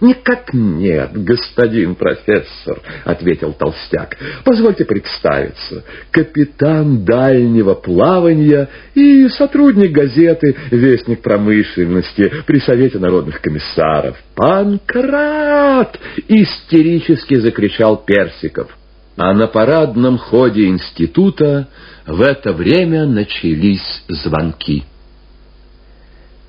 «Никак нет, господин профессор», — ответил толстяк. «Позвольте представиться. Капитан дальнего плавания и сотрудник газеты «Вестник промышленности» при Совете народных комиссаров. «Панкрат!» — истерически закричал Персиков. А на парадном ходе института в это время начались звонки.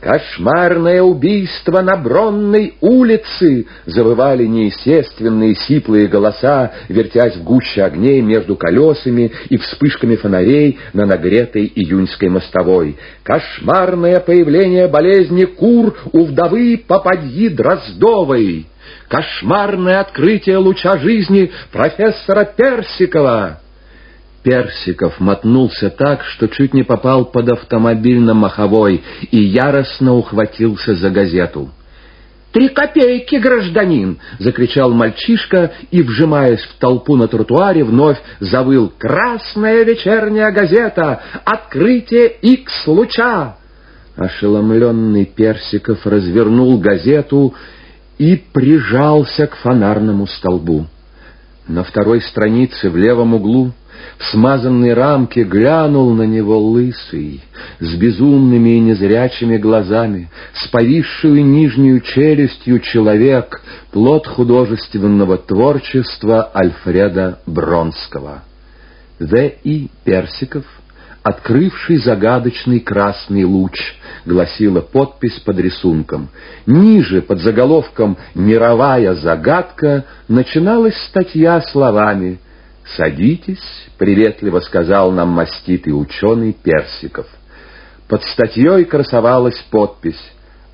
«Кошмарное убийство на Бронной улице!» — завывали неестественные сиплые голоса, вертясь в гуще огней между колесами и вспышками фонарей на нагретой июньской мостовой. «Кошмарное появление болезни кур у вдовы Попадьи Дроздовой!» «Кошмарное открытие луча жизни профессора Персикова!» Персиков мотнулся так, что чуть не попал под автомобиль на Маховой и яростно ухватился за газету. «Три копейки, гражданин!» — закричал мальчишка и, вжимаясь в толпу на тротуаре, вновь завыл «Красная вечерняя газета! Открытие Икс-луча!» Ошеломленный Персиков развернул газету и прижался к фонарному столбу. На второй странице в левом углу в смазанной рамке глянул на него лысый, с безумными и незрячими глазами, с повисшую нижнюю челюстью человек, плод художественного творчества Альфреда Бронского. В. И. Персиков, открывший загадочный красный луч, гласила подпись под рисунком. Ниже, под заголовком «Мировая загадка», начиналась статья словами «Садитесь», — приветливо сказал нам маститый ученый Персиков. Под статьей красовалась подпись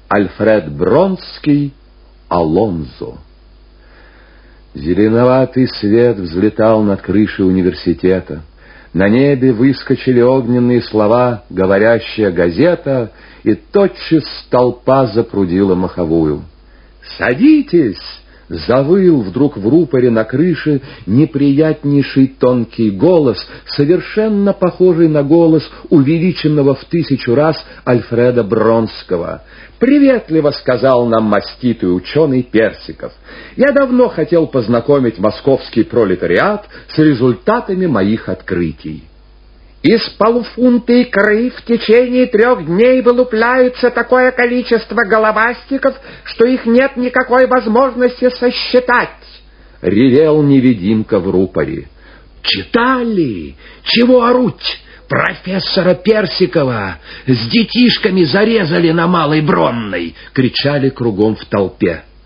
«Альфред Бронский, Алонзо». Зеленоватый свет взлетал над крышей университета. На небе выскочили огненные слова «говорящая газета», и тотчас толпа запрудила маховую. «Садитесь!» Завыл вдруг в рупоре на крыше неприятнейший тонкий голос, совершенно похожий на голос увеличенного в тысячу раз Альфреда Бронского. «Приветливо», — сказал нам маститый ученый Персиков. «Я давно хотел познакомить московский пролетариат с результатами моих открытий». Из полуфунта икры в течение трех дней вылупляется такое количество головастиков, что их нет никакой возможности сосчитать. Ревел невидимка в рупоре. Читали? Чего оруть? Профессора Персикова с детишками зарезали на Малой Бронной, кричали кругом в толпе.